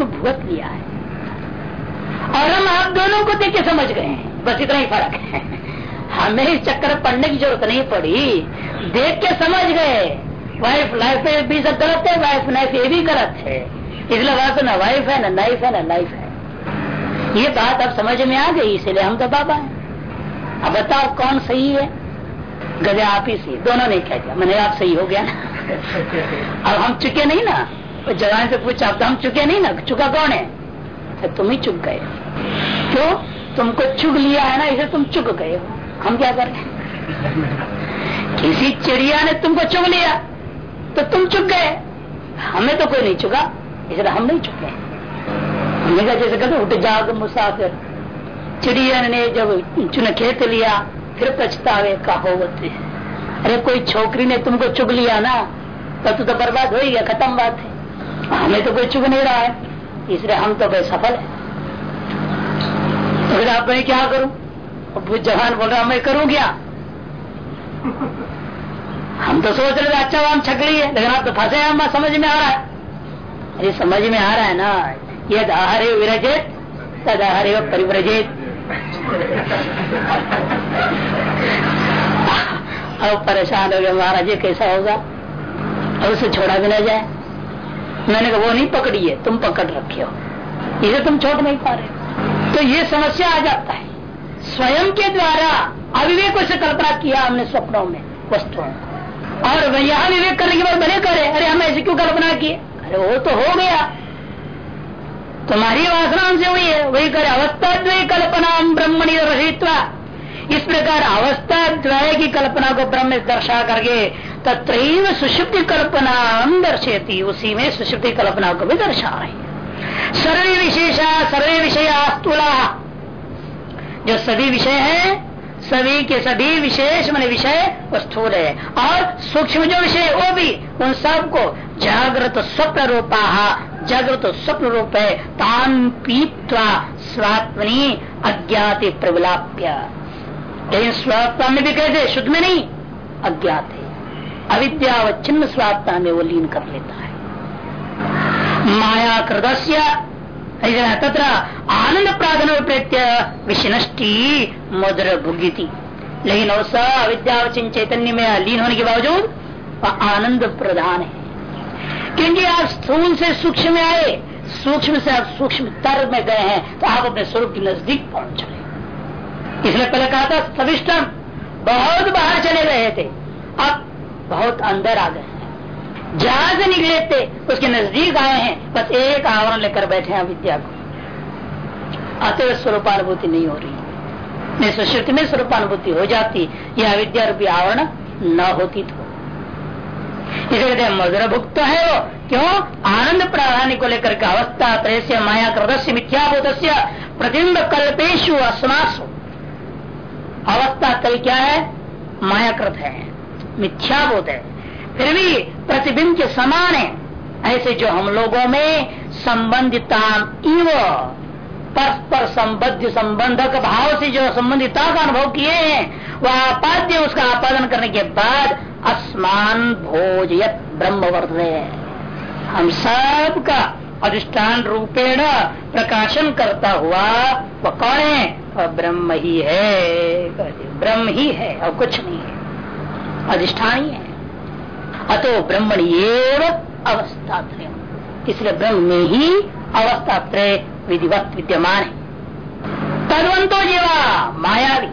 को भुगत लिया है। और हम आप दोनों को देख समझ गए हैं। बस इतना ही फ़र्क है। हमें इस चक्कर पढ़ने की ज़रूरत नहीं पड़ी। देख के समझ गए। वाइफ लाइफ भी सब गलत है वाइफ लाइफ ये भी गलत है। इसलिए बात ना वाइफ है, ना लाइफ है, ना लाइफ है। ये बात अब समझ में आ गई, इसलिए हम तो बाबा हैं। अब बताओ कौन सही है? गधे आप ही सही। दोनों ने कह दिया मैंने आप सही हो गया ना। अब हम चुके नहीं ना। जवान से पूछा अब तो हम चुके नहीं ना? चुका कौन है? तो तुम ही चुक गए क्यों? तुमको चुग लिया है ना इसे तुम चुक गए हो। हम क्या करें किसी चिड़िया ने तुमको चुग लिया तो तुम चुक गए। हमें तो कोई नहीं चुका इसलिए हम नहीं चुके हमने कहा जैसे कहते उठ जाग मुसाफिर। चिड़िया ने जब चुन खेत लिया फिर पछतावे का होते अरे कोई छोकरी ने तुमको चुग लिया ना तब तो, तो बर्बाद हो ही गया खत्म बात है। हमें तो कोई चुग नहीं रहा है। इसलिए हम तो भाई सफल है। तो फिर आप मैं क्या करूँ? जवान बोल रहा मैं करूँ क्या? हम तो सोच रहे थे अच्छा हम छकड़ी है। लेकिन आप तो फंसे हैं हम समझ में आ रहा है। अरे, समझ में आ रहा है ना। ये दहारे विरजित तदहरे परिव्रजित। अब परेशान हो गया महाराज कैसा होगा? और उसे छोड़ा भी न जाए। मैंने कहा, वो नहीं पकड़ी है, तुम पकड़ रखे हो। इसे तुम छोड़ नहीं पा रहे तो ये समस्या आ जाता है। स्वयं के द्वारा अविवेक से कल्पना किया हमने स्वप्नों में, वस्तुओं को। और यहाँ विवेक करने के बाद भले करे अरे हम ऐसी क्यों कल्पना किए अरे, वो तो हो गया। तुम्हारी वासना हमसे हुई है। वही करे अवस्था द्वय कल्पना ब्रह्मणी रहित्वा। इस प्रकार अवस्था द्वय की कल्पना को ब्रह्म दर्शा करके तत्र सुषुप्ति कल्पना दर्शेती उसी में सुषुप्ति कल्पना को भी दर्शा रही सर्वे विशेषा सर्वे विषय स्थूला जो सभी विषय है, सभी के सभी विशेष मान विषय स्थूल है। और सूक्ष्म जो विषय वो भी, उन सबको जागृत स्वप्न रूपा जागृत स्वप्न रूप है तान पीत्वा स्वात्मनी अज्ञात प्रबलाप्य में भी कहते शुद्ध में नहीं, अज्ञात है। अविद्यावच्छिन्न स्वात्मा में वो लीन कर लेता है। माया कृदस्य तथा आनंद प्राधन प्रत्य विषनष्टि, मधुर भुगीति। लेकिन उस अविद्यावचिन चैतन्य में लीन होने के बावजूद आनंद प्रधान है। क्योंकि आप स्थूल से सूक्ष्म में आए, सूक्ष्म से आप सूक्ष्म तर में गए हैं तो आप अपने स्वरूप के नज़दीक पहुँच चले। इसलिए पहले कहा था सविष्टम बहुत बाहर चले गए थे। अब बहुत अंदर आ गए। हैं जहाँ से निकले थे, उसके नज़दीक आए हैं, बस एक आवरण लेकर बैठे हैं विद्या को। अतः स्वरूपानुभूति नहीं हो रही। नहीं, सुश्रुति में स्वरूपानुभूति हो जाती, यह विद्या रूपी आवरण न होती तो। इसे कहते हैं मधुर भुक्त है वो। क्यों? आनंद प्राधान्य को लेकर के अवस्था त्रय माया कृदस्य मिथ्याभूत प्रतिबिंब कल्पेशु अस्मासु। अवस्था तय क्या है? मायाकृत है। मिथ्याभूत है। फिर भी प्रतिबिंब के समान है। ऐसे जो हम लोगों में संबंधिता इव, परस्पर संबद्ध संबंधक भाव से जो संबंधिता का अनुभव किए हैं, वह आपाद्य उसका आपादन करने के बाद असमान भोजयत ब्रह्म वर्धे हम सब का अधिष्ठान रूपेण प्रकाशन करता हुआ, वह कौन है? ब्रह्म ही है, ब्रह्म ही है, और कुछ नहीं। अधिष्ठान ही। है अतो ब्रह्मण अवस्था इसलिए ब्रह्म में ही अवस्था त्रय विधिवत विद्यमान है। तदवंतो जीवा, मायावी।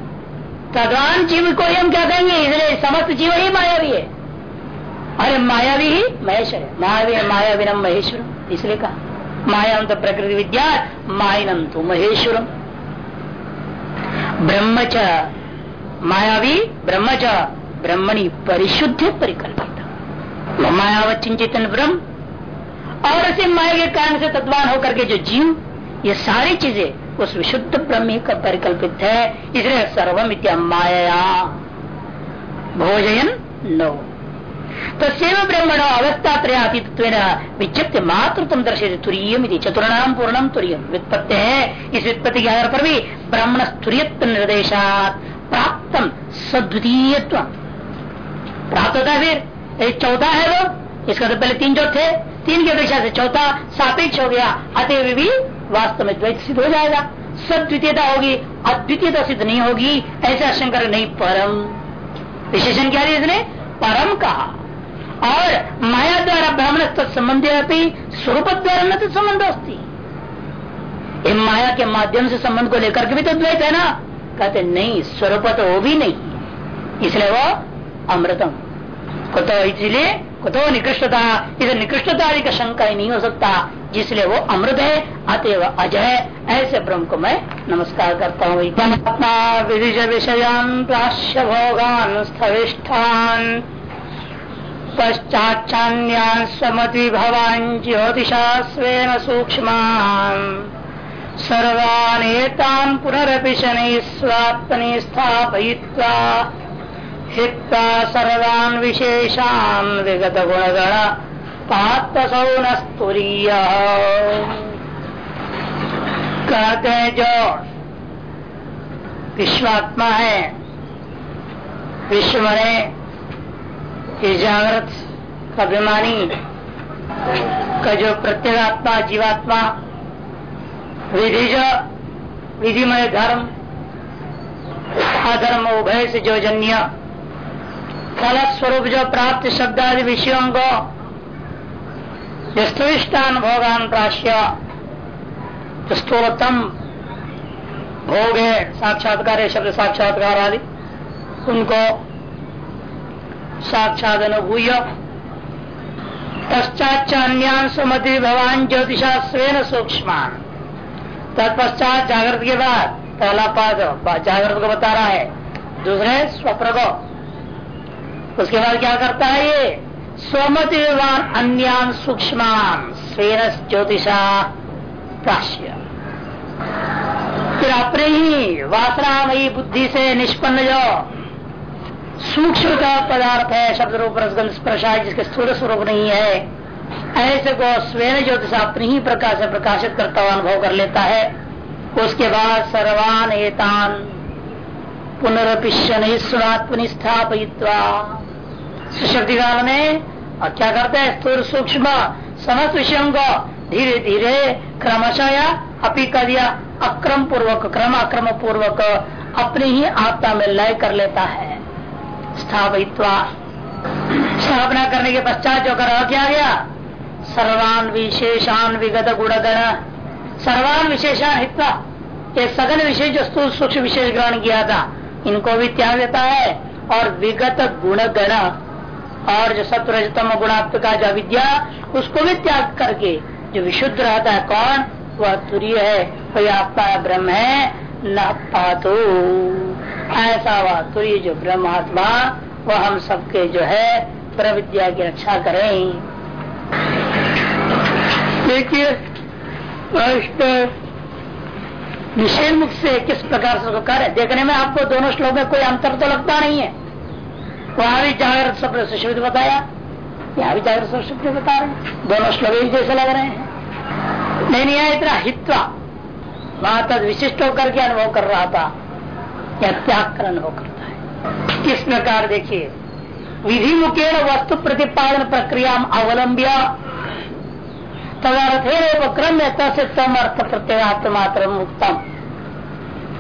तदवान जीव को हम क्या कहेंगे? इसलिए समस्त जीव ही मायावी है। अरे मायावी ही महेश्वर है। मायावी है मायाविनम महेश्वर इसलिए कहा माया तो प्रकृति विद्या, माइनम तो महेश्वरम। ब्रह्मच मायावी ब्रह्मच ब्रह्मणि परिशुद्ध परिकल्पित। मायावचिन चेतन ब्रह्म, और ऐसे माया के कारण से तत्वान होकर के जो जीव, ये सारी चीज़ें, उस विशुद्ध ब्रह्म का परिकल्पित है। इसलिए सर्वम इत्या माया भोजयन नो। तो सेव ब्रह्मण अवस्था त्रयातीत विचित्र मात्र तुम दर्शित तुरीयम चतुर्णाम पूर्णम तुरीयम। व्युत्पत्ति है। इस व्युत्पत्ति के आधार पर भी ब्राह्मण स्तुरियत्व निर्देशात प्राप्त सद्वितीय प्राप्त होता है फिर। चौथा है वो। इसका तो पहले तीन जो थे तीन की अपेक्षा से चौथा सापेक्ष हो गया। अतः भी वास्तव में द्वैत सिद्ध हो जाएगा। सब द्वितीयता होगी, अद्वितीयता सिद्ध नहीं होगी, ऐसा शंकर नहीं। परम। विशेषण क्या दिया इसने? परम कहा। और माया द्वारा ब्राह्मण तत्संबंध स्वरूप द्वारा न संबंध अस्ती। माया के माध्यम से संबंध को लेकर के भी तो द्वैत है ना। कहते नहीं स्वरूप तो वो भी नहीं। इसलिए वो अमृतम। कुतो इसलिए कुतो निकृष्टता। इसे निकृष्टता का शंका ही नहीं हो सकता। जिसलिए वो अमृत है, अतएव अजय ऐसे ब्रह्म को मैं नमस्कार करता हूँ। विधिज विषयान प्राश्य भोगान स्थविष्ठान। पश्चाचान्यान समति भवान ज्योतिषा स्वेन सूक्ष्म सर्वानेतान पुनरपि शनि स्थापयित्वा हित्वा सर्वान् विशेषान् विगत गुणगण पात्सौ स्तुरीय कहते हैं, जो विश्वात्मा है, विश्व मने जागृत का अभिमानी, का जो प्रत्येगात्मा, जीवात्मा, विधि जो, विधिमय धर्म, अधर्म, उभय से जो जन्य फल स्वरूप जो प्राप्त शब्द आदि विषयों को स्तुष्टान भोगान प्राश्य स्थूलतम भोग है साक्षात्कार शब्द साक्षात्कार आदि, उनको साक्षात अनुभूय पश्चात सुमति भगवान ज्योतिषा स्वेन सूक्ष्म तत्पश्चात जागृत के बाद, पहला पाद, जागृत को बता रहा है, दूसरे स्वप्न उसके बाद क्या करता है ये? स्वमति विवान अन्यान सूक्ष्म ज्योतिषा प्राश्य। फिर अपने ही वासनामयी बुद्धि से निष्पन्न जो सूक्ष्म का पदार्थ है, शब्द रूप रसगंध स्पर्शा जिसके स्थूल स्वरूप नहीं है, ऐसे को स्वयं ज्योतिष अपनी ही प्रकाश से प्रकाशित करता हुआ अनुभव कर लेता है। उसके बाद सर्वान एतान पुनरपिशन स्थापित्वा सुशक्ति काल में। और क्या करते हैं? स्थूल सूक्ष्म समस्त विषयों को धीरे धीरे क्रमशः या अपी कर दिया। अक्रम पूर्वक क्रम अक्रम पूर्वक अपनी ही आत्मा में लय कर लेता है। स्थापित्वा। स्थापना करने के पश्चात जो कर क्या गया? सर्वान विशेषान विगत गुणगण। सर्वान विशेषान हित्वा। ये सघन विशेष जो स्थूल सूक्ष्म विशेष ग्रहण किया था, इनको भी त्याग देता है। और विगत गुण गण और जो सत्वरजतम गुणात्म का जो विद्या उसको भी त्याग करके जो विशुद्ध रहता है कौन? वह तुरीय है। वही आत्मा ब्रह्म है, न पातो। ऐसा वह तुरीय जो ब्रह्म आत्मा वह हम सबके जो है, प्रविद्या की रक्षा करें। देखिए निषेध मुख से किस प्रकार से कर? देखने में आपको दोनों श्लोक में कोई अंतर तो लगता नहीं है। वहाँ भी जागृत शब्द सुश्रुत बताया? यहाँ भी जागृत सुश्रुत बता रहे दोनों श्लोक एक जैसे लग रहे हैं। नहीं नहीं इतना हित्वा वहाँ तक विशिष्ट होकर के अनुभव कर रहा था। या त्याग कर अनुभव करता है। किस प्रकार देखिए विधि मुखेण वस्तु प्रतिपादन प्रक्रिया अवलंब्य। तदर्थे क्रम तसे तम अर्थ प्रत्येगात्म मात्र उत्तम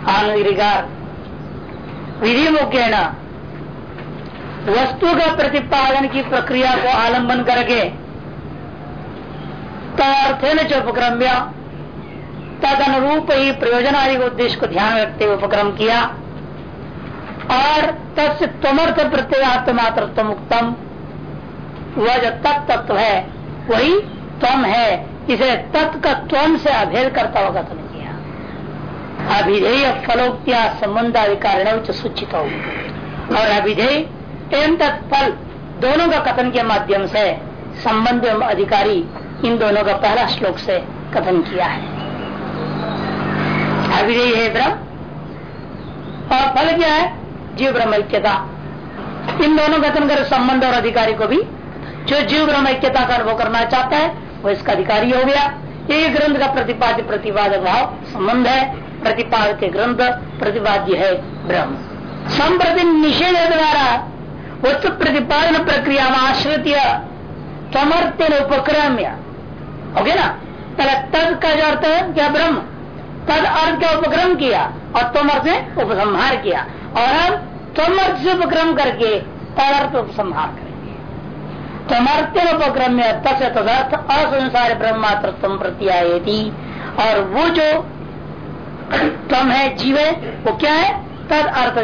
आनंद विधि मुखेण वस्तु का प्रतिपादन की प्रक्रिया को आलंबन करके तदर्थे न उपक्रम्य तद अनुरूप ही प्रयोजन आदि उद्देश्य को ध्यान रखते हुए उपक्रम किया। और से तमर्थ प्रत्येगात्म मात्र उत्तम वह जो तत्व है, वही तम है। इसे तत्व का त्वम से अभेद करता हुआ कथन किया। अभिधेय फलोक्तिया संबंधाधिकार सूचित हो और अभिधेय एवं तत्फल दोनों का कथन के माध्यम से संबंध अधिकारी इन दोनों का पहला श्लोक से कथन किया है। अभिधेय है ब्रह्म। और फल क्या है? जीव ब्रह्म ऐक्यता। इन दोनों कथन कर संबंध और अधिकारी को भी जो जीव ब्रह्म ऐक्यता का अनुभव करना चाहता है, वो इसका अधिकारी हो गया। ये ग्रंथ का प्रतिपाद्य प्रतिपादक भाव संबंध है। प्रतिपाद्य ग्रंथ प्रतिपाद्य है ब्रह्म। संप्रति निषेध द्वारा वस्तु प्रतिपादन प्रक्रिया में आश्रित तमर्त्यन उपक्रम्य हो ना? पहले तद का जो अर्थ है, क्या ब्रह्म? तद अर्थ का उपक्रम किया और तुम अर्थ से उपसंहार किया। और अब तुम अर्थ से उपक्रम करके तद अर्थ उपसंहार करेंगे। तमर्थ्य उपक्रम में तस्य तदर्थ असंसार ब्रह्मात्र प्रत्यायती और वो जो तम है, जीव है, वो क्या है? तद अर्थ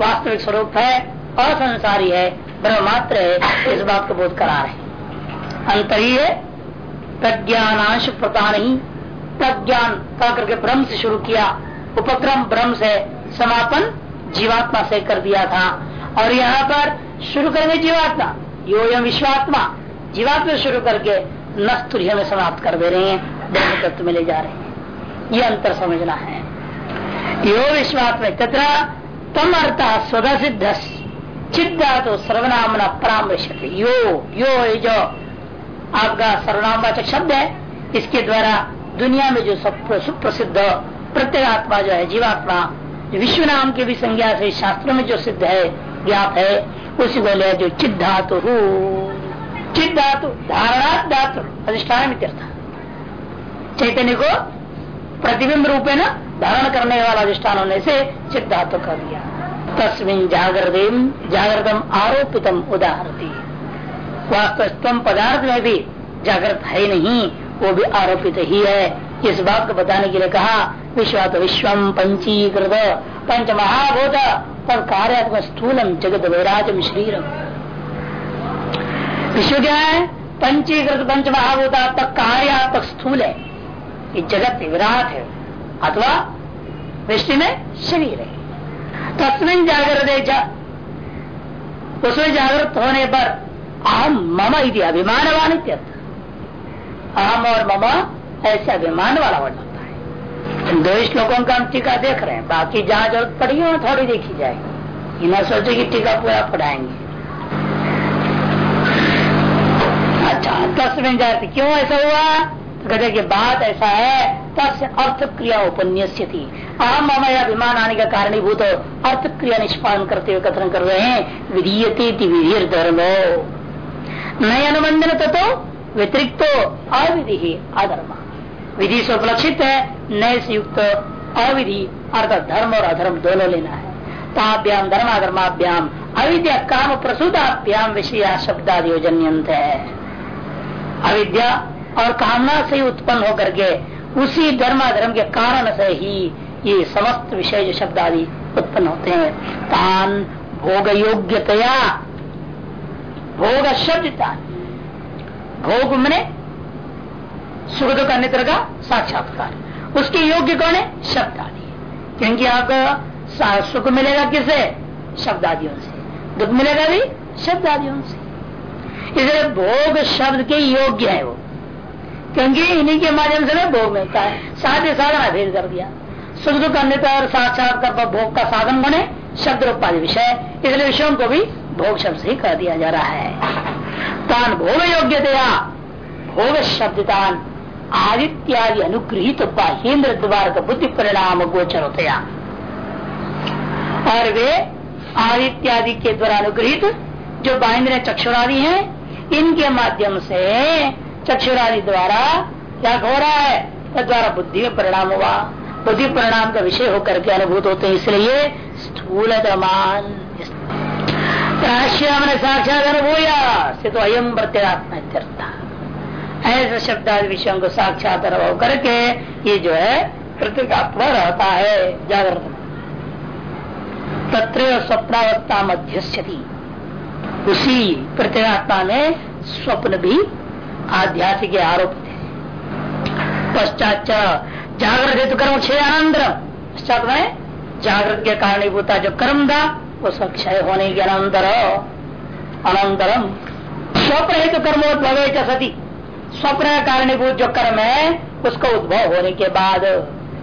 वास्तविक स्वरूप है। असंसारी है ब्रह्मात्र है, इस बात को बोध करा रहे अंतरी है प्रज्ञानांश प्रता नहीं। प्रज्ञान का करके ब्रह्म से शुरू किया, उपक्रम ब्रह्म से समापन जीवात्मा से कर दिया था। और यहाँ पर शुरू करेंगे जीवात्मा, यो यम विश्वात्मा। जीवात्मा शुरू करके नस्तुर्य में समाप्त कर दे रहे हैं, ब्रह्म तत्व में ले जा रहे हैं। ये अंतर समझना है। यो विश्वात्मा तथा तम अर्थ स्वदा सिद्ध चिद्धा तो सर्वनामना परामर्श यो यो जो आपका सर्वनामवाचक शब्द है, इसके द्वारा दुनिया में जो सुप्रसिद्ध प्रत्येक आत्मा जो है, जीवात्मा विश्व नाम के भी संज्ञा से शास्त्रों में जो सिद्ध है ज्ञाप है, उसी को जो चिद धातु चिद धातु धारणा धातु अधिष्ठान चैतन्य को प्रतिबिंब रूपे न धारण करने वाला अधिष्ठान होने से चिद धातु कर दिया। तस्मिन जागृतिम जागृतम आरोपितम उदाहरती। वास्तव पदार्थ में भी जागृत है नहीं, वो भी आरोपित ही है। इस बात को बताने के लिए कहा, विश्वात विश्वम पंचीकृत पंच महाभूत तब कार्यात्मक स्थूलम जगत वैराजम शरीरम। विश्व क्या है? पंचीकृत पंच महाभूत तक कार्यात्मक स्थूल है। ये जगत विराट है, अथवा दृष्टि में शरीर है। तस्मिन जागृत उसमें जागृत होने पर अहम मम इति अभिमानवान अहम और मम ऐसे अभिमान वाला हो जाता है। दो श्लोकों का हम टीका देख रहे हैं। बाकी जहाँ ज़रूरत पड़ी हो थोड़ी देखी जाएगी। न सोचे कि टीका पूरा पढ़ाएँगे। अच्छा तस्वीर जाती क्यों ऐसा हुआ? तो कहते कि बात ऐसा है अर्थ क्रिया उपन्यास थी आम ममय अभिमान आने का कारणीभूत अर्थ क्रिया निष्पादन करते हुए कथन कर रहे हैं विधीयते विधि धर्म नए अनुबंधन तो व्यतिरिक्त अविधि अधर्म। विधि से उपलक्षित है नए से युक्त अविधि, अर्थात धर्म और अधर्म दोनों लेना है। ताभ्याम धर्म अधर्माभ्याम अविद्या काम प्रसूताभ्याम विषय शब्दादियोजन्यंत है। अविद्या और कामना से उत्पन्न होकर के उसी धर्माधर्म के कारण से ही ये समस्त विषय जो शब्द आदि उत्पन्न होते हैं। तान भोग योग्यतया भोग शब्द भोग मने सुख दुख अन्य का साक्षात्कार। उसके योग्य कौन है? शब्द आदि। क्योंकि आपको सुख मिलेगा किसे शब्द आदियों से। दुख मिलेगा भी शब्द आदियों से। इसलिए भोग शब्द के योग्य है वो। क्योंकि इन्हीं के माध्यम से ना भोग मिलता है। ही साधन अभेद कर दिया सुख दुख अन्य और साक्षात्कार भोग का साधन बने, शब्द रूपाधि विषय। इसलिए विषयों को भी भोग शब्द से ही कह दिया जा रहा है। तान भोग योग्यतया, भोग शब्दान आदित्यादि अनुग्रहित बाहेन्द्र द्वार का बुद्धि परिणाम गोचर होता और वे आदित्यादि के द्वारा अनुग्रहित, जो बाहेन्द्र चक्षुरादि हैं, इनके माध्यम से चक्षुरादि द्वारा क्या हो रहा है? द्वारा बुद्धि में परिणाम हुआ। बुद्धि परिणाम का विषय होकर के अनुभूत होते हैं, इसलिए स्थूल दमान हमने साक्षात अनुभव से तो अयम प्रत्यात्मा ऐसे शब्द विषयों को साक्षात अनुभव करके ये जो है प्रत्येगात्मा रहता है। जागृत। तत्र स्वप्नावस्था मध्यस्थी उसी प्रत्येगात्मा में स्वप्न भी आध्यात्मिक आरोप थे। पश्चात जागृत कर्म क्षय अनंतर। पश्चात में जागृत के कारणीभूता जो कर्म था उसका क्षय होने के अनंतर, अनंतरम। स्वप्न हेतु कर्मोद्भव सती। स्वप्न कारणीभूत जो कर्म है, उसका उद्भव होने के बाद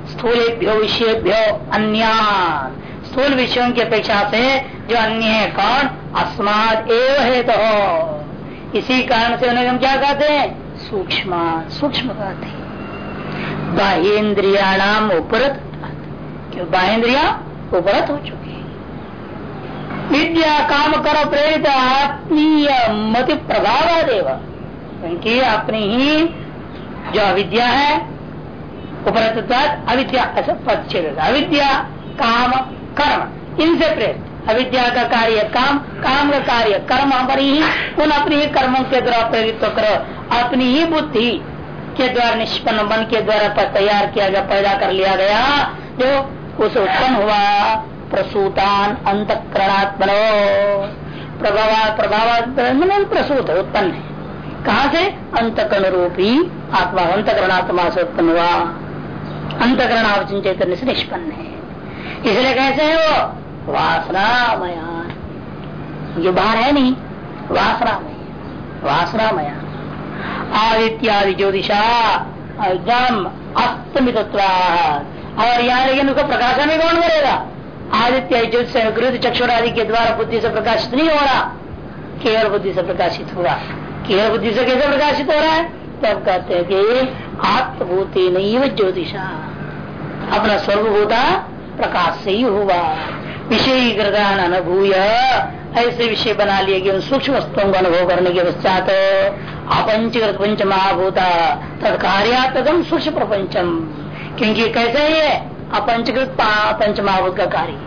स्थूलेभ्यो, विषयभ्यो अन्य स्थूल विषयों की अपेक्षा से जो अन्य है कौन? अस्माद एव है तो इसी कारण से उन्हें हम क्या कहते हैं? सूक्ष्म सूक्ष्म कहते हैं। बाह्यन्द्रियाणाम उपरत। क्यों? बाह्यन्द्रिया उपरत हो चुकी है। विद्या काम करो प्रेरित आत्मीय मति प्रभाव देव। क्योंकि अपनी ही जो अविद्या है उपरत अविद्या पद अविद्या काम कर्म इनसे प्रेरित। अविद्या का कार्य, काम काम का कार्य, कर्म पर ही, उन अपनी ही कर्मों के द्वारा प्रेरित करो अपनी ही बुद्धि के द्वारा निष्पन्न मन के द्वारा तैयार किया गया, पैदा कर लिया गया, जो उस उत्पन्न हुआ। प्रसूतान अंत करणात्मनो प्रभाव प्रभाव प्रसूत उत्पन्न है। कहा से? अंतकरण रूपी आत्मा, अंतकरणात्मा से उत्पन्न हुआ। अंतकरण आवचन चैतन्य से निष्पन्न है। इसलिए कैसे है वो? वासनामयान जो बाहर है नहीं वासनामय वासनामया आदित्यादि ज्योतिषा एकदम अस्तमित और यहाँ लेकिन उसको प्रकाशन भी कौन करेगा? आदित्य ज्योतिष चक्षुर आदि के द्वारा बुद्धि से प्रकाशित नहीं हो रहा। केवल बुद्धि से प्रकाशित हुआ केवल बुद्धि से कैसे प्रकाशित हो रहा है? तब कहते हैं कि आत्मभूति नहीं ज्योतिषा। अपना सर्वभूता प्रकाश से ही हुआ। विषय ग्रदान अनुभूय ऐसे विषय बना लिए कि उन सूक्ष्म वस्तुओं का अनुभव करने के पश्चात अपंचकृत पंच महाभूता तत्कार्यात्मकम सूक्ष्म प्रपंचम। क्योंकि कैसे है अपंचकृत पंच महाभूत का कार्य।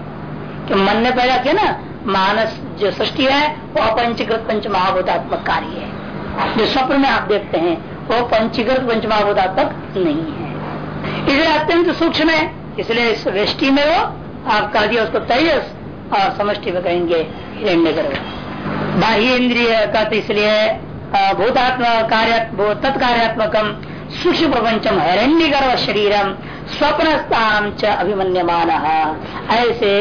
कि मन ने पैदा किया ना, मानस जो सृष्टि है, वो अपंचकृत पंच महाभूतात्मक कार्य है। जो स्वप्न में आप देखते हैं, वो पंचीकृत पंच महाभूतात्मक नहीं है। इसलिए अत्यंत सूक्ष्म है, इसलिए इस वृष्टि में वो आप कह दिया, उसको तेजस और समष्टि में कहेंगे हिरण्य गर्भ बाह्य इंद्रिय का तो इसलिए भूतात्म कार्य तत्कार्यात्मकम सूक्ष्म प्रपंचम हिरण्य गर्भ शरीरम स्वप्न स्थान च अभिमन्यमान। ऐसे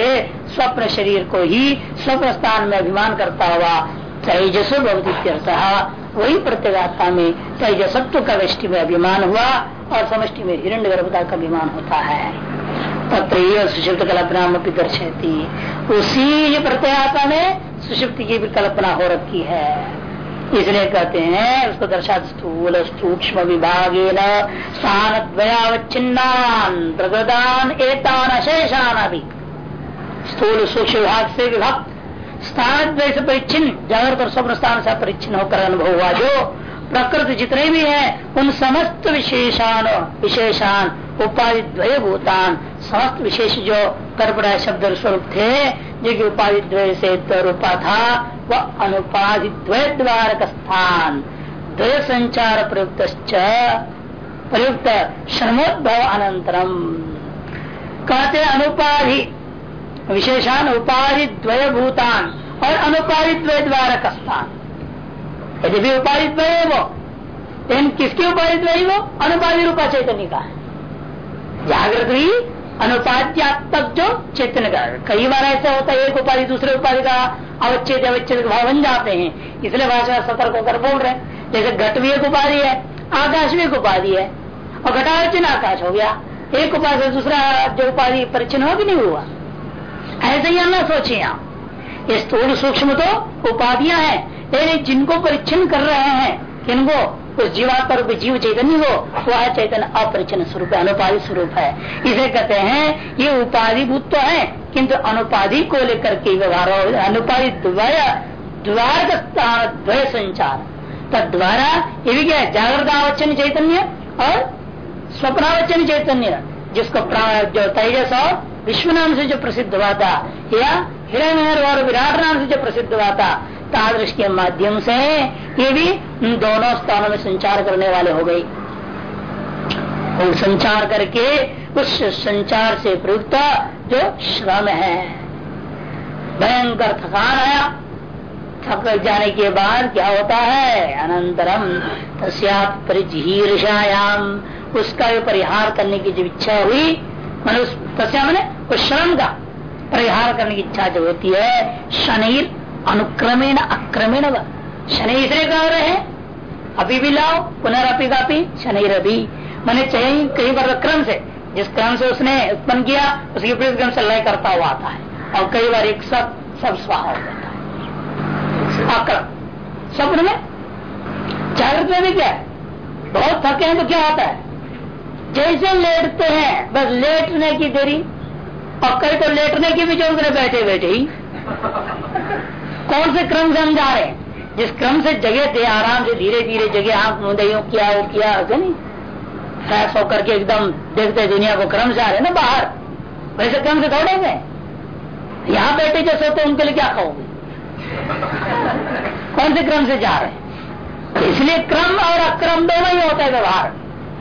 स्वप्न शरीर को ही स्वप्न स्थान में अभिमान करता हुआ तेजस भवती वही प्रत्येगात्मा में तेजसत्व का वृष्टि में अभिमान हुआ और समष्टि में हिरण्य गर्भता का अभिमान होता है। सुषुप्त कल्पना दर्शती उसी प्रत्यात्मा में सुषुप्ति की भी कल्पना हो रखी है। इसलिए कहते हैं, उसको दर्शा स्थूल सूक्ष्म विभाग स्थान द्वयावच्छिन्नान प्रगदान एतान अशेषान अभी स्थूल सूक्ष्म विभाग से विभक्त। स्थान द्वय से परिच्छिन्न, जागृत और स्वप्न स्थान से परिच्छिन्न होकर अनुभव हुआ जो प्रकृति जितने भी है, उन समस्त विशेषान विशेषान उपाधि द्वय भूतान समस्त विशेष जो कर्पड़ा शब्द स्वरूप थे जो कि उपाधि द्वय से रूपा था, वह अनुपाधि द्वय द्वारक स्थान द्वय संचार प्रयुक्त प्रयुक्त श्रमोद्भव अनंतरम कहते अनुपाधि, विशेषान उपाधि द्वय भूतान और अनुपाधि द्वय द्वारक स्थान यदि भी उपाधि द्वय है वो, लेकिन किसकी उपाधि द्वय वो? अनुपाधि रूपा चैतन्य का है। जागृत भी अनुपाध्यात्मक जो चेतन का कई बार ऐसा होता है, एक उपाधि दूसरे उपाधि का अवच्छेद अवच्छेद भाव बन जाते हैं। इसलिए भाषा सतर्क होकर बोल रहे हैं। जैसे घट भी एक उपाधि है, आकाश भी एक उपाधि है, और घटावचन आकाश हो गया। एक उपाधि दूसरा जो उपाधि परिचन्न हो भी नहीं हुआ? ऐसे ही ना सोचे आप ये स्थूल सूक्ष्म तो उपाधियाँ हैं। लेकिन जिनको परिचन्न कर रहे हैं, किनको? उस जीवात्मा रूप जीव चैतन्य हो वह चैतन्य अपरिचन स्वरूप अनुपाधि स्वरूप है। इसे कहते हैं, ये उपाधि भूत तो है, किंतु अनुपाधि को लेकर के व्यवहार अनुपाधि द्वय द्वार द्वय संचार। तद्वारा ये भी क्या है जागृतावचन चैतन्य और स्वप्नावचन चैतन्य, जिसको जो तेजस और विश्व नाम से जो प्रसिद्ध हुआ था या हिरण और विराट नाम से जो प्रसिद्ध हुआ था तादृश के माध्यम से ये भी दोनों स्थानों में संचार करने वाले हो और संचार करके उस संचार से प्रयुक्त जो श्रम है। भयंकर थकान आया। थक जाने के बाद क्या होता है? अनंतरम तस्या परिचीर्षायाम उसका भी परिहार करने की जो इच्छा हुई मैंने उस तस्या मैंने उस श्रम का परिहार करने की इच्छा जो होती है, शनिर अनुक्रमेण अक्रमेण शनि इसलिए कह रहे हैं? अभी भी लाओ पुनरअपी कापी शनि अभी। मैंने चाहिए कई बार क्रम से, जिस क्रम से उसने उत्पन्न किया, उसके विपरीत क्रम से लय करता हुआ आता है। और कई बार एक सब सब स्वाहा हो जाता है। अक्रम। स्वप्न में? जागृत में भी क्या है? बहुत थके हैं तो क्या आता है? जैसे लेटते हैं, बस लेटने की देरी। और कई तो लेटने की भी ज़रूरत बैठे बैठे ही। कौन से क्रम से हम जा रहे हैं? जिस क्रम से जगह थे आराम से धीरे धीरे आँख मुदयों किया वो किया फ्रेश होकर के एकदम देखते दुनिया को, क्रम से आ रहे ना बाहर। वैसे क्रम से थोड़े गए यहाँ बैठे जो सोते उनके लिए क्या खाओगे? कौन से क्रम से जा रहे हैं? इसलिए क्रम और अक्रम दोनों ही होता है व्यवहार।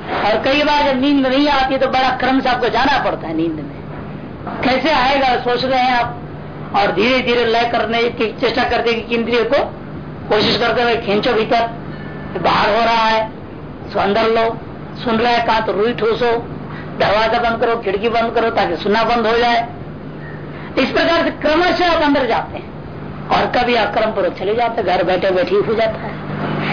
और कई बार जब नींद नहीं आती तो बड़ा क्रम से आपको जाना पड़ता है नींद में। कैसे आएगा, सोच रहे हैं आप? और धीरे धीरे लय करने की चेष्टा करते कि इंद्रिय को कोशिश करते हुए खींचो भीतर। बाहर हो रहा है सो अंदर लो, सुन रहा है कहा तो रुई ठोसो, दरवाज़ा बंद करो, खिड़की बंद करो ताकि सुना बंद हो जाए। इस प्रकार से क्रमश आप अंदर जाते हैं और कभी अक्रम पर चले जाते घर बैठे बैठे हो जाता है।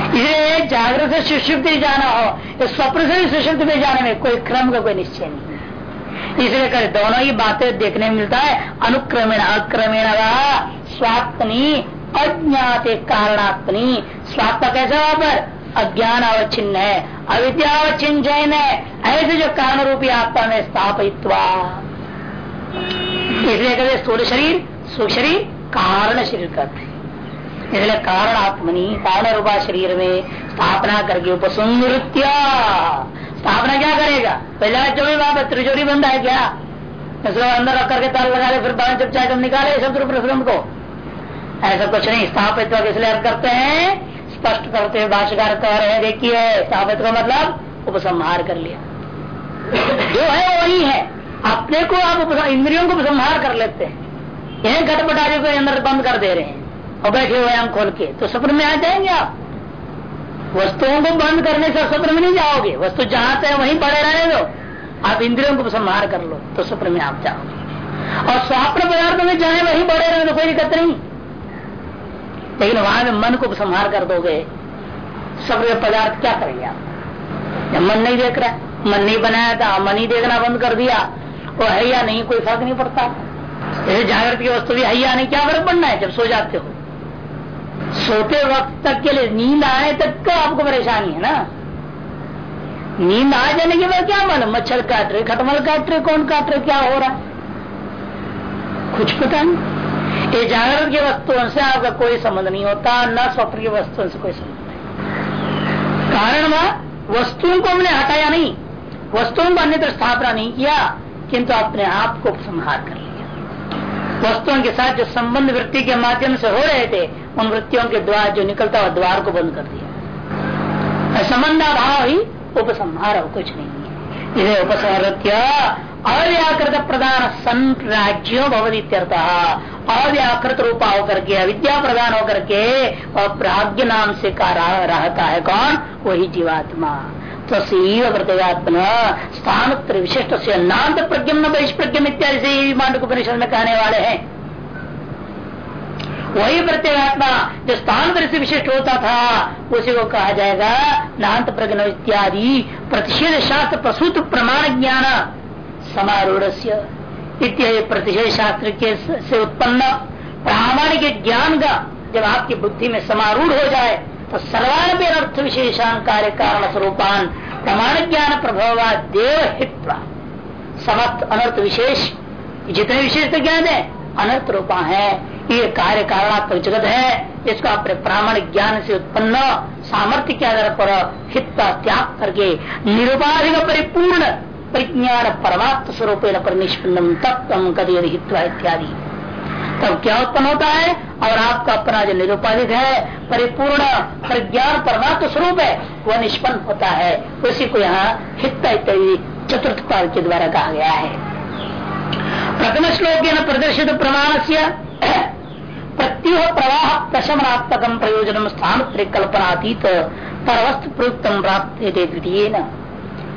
इसलिए जागृत से सुषुप्त जाना हो तो स्वप्न से भी सुषुप्त में जाने में कोई क्रम का कोई निश्चय नहीं। इसलिए कर दोनों ही बातें देखने में मिलता है, अनुक्रमेण, अक्रमेण स्वात्मनी, अज्ञात कारणात्मनी। स्वात्म कैसे वहाँ पर? अज्ञान अवच्छिन्न है, अविद्या अवच्छिन्न जैन है। ऐसे जो कारण रूपी आत्मा में स्थापित इसलिए कहते स्थूल शरीर सुख शरीर, कारण शरीर करते इसलिए कारण आत्मनी कारण रूपा शरीर में स्थापना करके उपसंगृत्य स्थापना क्या करेगा पहले जो भी बात त्रिजोरी बंद है क्या इसको अंदर रख करके ताल लगा ले फिर बाहर जब चाहे निकाले शब्द प्रसंग को ऐसा कुछ नहीं, स्थापित इसलिए अर्थ करते हैं। स्पष्ट करते हुए भाष्यकार कह रहे हैं, देखिए, स्थापित का मतलब उपसंहार कर लिया। जो है वही है। अपने को आप इंद्रियों को उपसंहार कर लेते हैं। यह घटपटारी को अंदर बंद कर दे रहे हैं। और बैठे हुए आँख खोल के। तो स्वप्न में आ जाएँगे आप। वस्तुओं को बंद करने से स्वप्न में नहीं जाओगे। वस्तु जहाँ से वहीं पड़े रहे दो। आप इंद्रियों को संहार कर लो तो स्वप्न में आप जाओगे। और स्वप्न पदार्थ में जाए, वहीं पड़े रहे तो कोई दिक्कत नहीं। लेकिन वहाँ में मन को संहार कर दोगे स्वप्न पदार्थ क्या करेंगे आप? जब मन नहीं देख रहा मन नहीं बनाया था, मन ही देखना बंद कर दिया, वो है या नहीं, कोई फ़र्क नहीं पड़ता। जैसे जागृत की वस्तु भी है या नहीं, क्या फ़र्क पड़ना है? जब सो जाते हो। सोते वक्त तक के लिए नींद आए तक का आपको परेशानी है ना? नींद आ जाने के बाद क्या मालूम, मच्छर काट रहे, खटमल काट रहे, कौन काट रहे, क्या हो रहा? कुछ पता नहीं। ये जागरण की वस्तुओं से आपका कोई संबंध नहीं होता, न स्वप्न की वस्तुओं से कोई संबंध नहीं कारण वह, वस्तुओं को हमने हटाया नहीं, वस्तुओं को अन्य स्थापना नहीं किया, किंतु अपने आप को संहार कर लिया। वस्तुओं के साथ जो संबंध वृत्ति के माध्यम से हो रहे थे उन वृत्तियों के द्वार जो निकलता हुआ द्वार को बंद कर दिया। संबंध अभाव ही उपसंहार कुछ नहीं है। इसे उपसंहृत्य अव्याकृत प्रधान सन राज्यो भवदी अव्याकृत रूपा होकर के, अविद्या प्रदान होकर के और नाम से कहा रहता है कौन? वही जीवात्मा। तो प्रत्येगात्मा स्थान विशिष्ट से नान्त प्रज्ञम न बहिष्प्रज्ञम इत्यादि से मांड उपनिषद में कहने वाले हैं। वही प्रत्येगात्मा जो स्थान पर से विशिष्ट होता था, उसी को कहा जाएगा नान्त प्रज्ञ इत्यादि, प्रतिषेध शास्त्र प्रसूत प्रमाण ज्ञान समारूढ़ इत्यादि प्रतिषेध शास्त्र के से उत्पन्न प्रामाणिक ज्ञान का जब आपकी बुद्धि में समारूढ़ हो जाए तो सर्वान अर्थ विशेषान कार्य कारण स्वरूपान प्रमाण ज्ञान प्रभाव देव हित्वा। समस्त अनर्थ विशेष, जितने विशेष ज्ञान है, अनर्थ रूपा है। ये कार्य कारणात्मक जगत है, इसको अपने प्रामाणिक ज्ञान से उत्पन्न सामर्थ्य के आधार पर हित का त्याग करके निरुपाधिक परिपूर्ण परिज्ञान परमात्म स्वरूप पर निष्पन्नम तत्व कदी हित्वा इत्यादि। तब क्या उत्पन्न होता है? और आपका अपना जो निरुपाधिक है, परिपूर्ण परिज्ञान परमात्म स्वरूप है, वह निष्पन्न होता है। उसी को यहाँ हित इत्यादि चतुर्थ पाद के द्वारा कहा गया है। प्रथम श्लोक प्रदर्शित प्रमाण से प्रत्युह प्रवाह प्रशमनात्मक प्रयोजन स्थान परिकल्पनातीत परवस्त प्रयुक्तम प्राप्त द्वितीय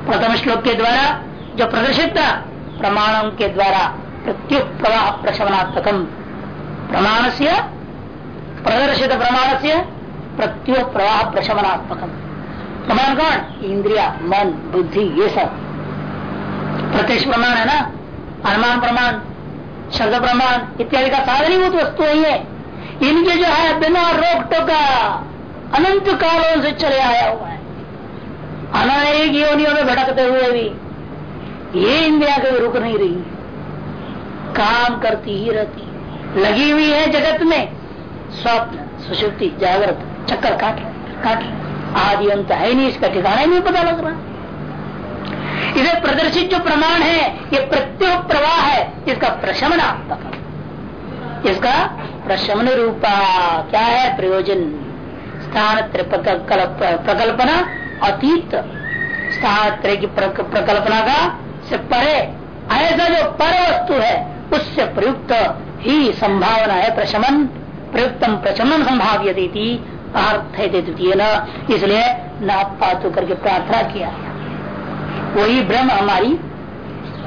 प्रथम श्लोक के द्वारा जो प्रदर्शित प्रमाणों के द्वारा प्रत्युह प्रवाह प्रशमनात्मक। प्रमाण से प्रदर्शित प्रमाण से प्रत्युह प्रवाह प्रशमनात्मक। प्रमाण कौन? इंद्रिया, मन, बुद्धि, ये सब। प्रत्यक्ष प्रमाण है ना? अनुमान प्रमाण। शब्द प्रमाण इत्यादि का साधनीभूत वस्तु ही है। इनके जो है, बिना रोक टोका, अनंत कालों से चले आया हुआ है। अनेक योनियों में भटकते हुए भी ये इंद्रिया कभी रुक नहीं रही काम करती ही रहती लगी हुई है जगत में, स्वप्न सुषुप्ति जागृत, चक्कर काट काट आदि अंत है नहीं, इसका ठिकाना ही नहीं पता लग रहा। इसे प्रदर्शित जो प्रमाण है, ये प्रत्युह प्रवाह है, इसका प्रशमनात्मक इसका प्रशमन रूपा, क्या है प्रयोजन? स्थान प्रकल्पना, अतीत। स्थान की प्रकल्पना का से परे, ऐसा जो पर वस्तु है, उससे प्रयुक्त ही संभावना है प्रशमन। प्रयुक्तम प्रशमन संभाव्य थी अर्थ है द्वितीय न। इसलिए करके प्रार्थना किया। वही ब्रह्म हमारी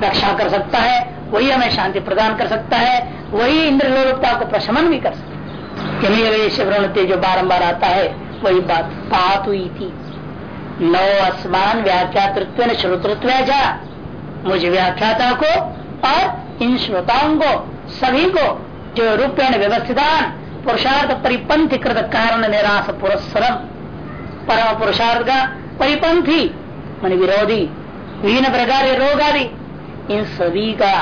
रक्षा कर सकता है, वही हमें शांति प्रदान कर सकता है, वही इंद्रलोकता को प्रशमन भी कर सकता है। जो बारम्बार आता है, वही बात पात हुई थी। नौ आसमान व्याख्यातृत्व श्रोतृत्व जा। मुझे व्याख्याता को और इन श्रोताओं को, सभी को, जो रूपेण व्यवस्थितान, पुरुषार्थ परिपंथ कृत कारण निराश पुरस्म परम पुरुषार्थ का परिपंथी मान विरोधी विभिन्न प्रकार के रोग आदि इन सभी का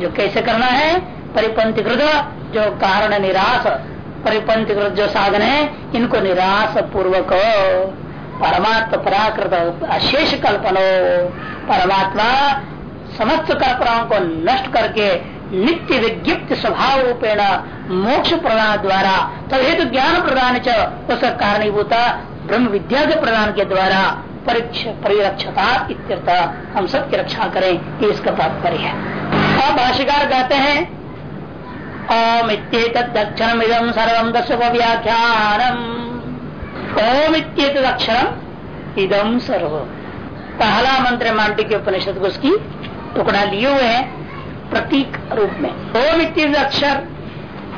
जो कैसे करना है? परिपंथी कृत जो कारण निराश परिपंथी कृत जो साधन है, इनको निराश पूर्वक परमात्मा पराकृत अशेष कल्पनो, परमात्मा समस्त कल्पनाओं को नष्ट करके नित्य विज्ञप्त स्वभाव रूपेण मोक्ष प्रदान द्वारा तो ज्ञान प्रदान च उसका कारणीभूता ब्रह्म विद्या के प्रदान के द्वारा परिरक्षता इत्यर्थ हम सब की रक्षा करें, ये इसका तात्पर्य है। अब भाष्यकार कहते हैं ओम दक्षिणम इदम सर्वम दस व्याख्यानम ओम अक्षरम इदम सर्व पहला मंत्र मांडी के उपनिषद को उसकी टुकड़ा लिए हुए हैं, प्रतीक रूप में। ओम इत्य अक्षर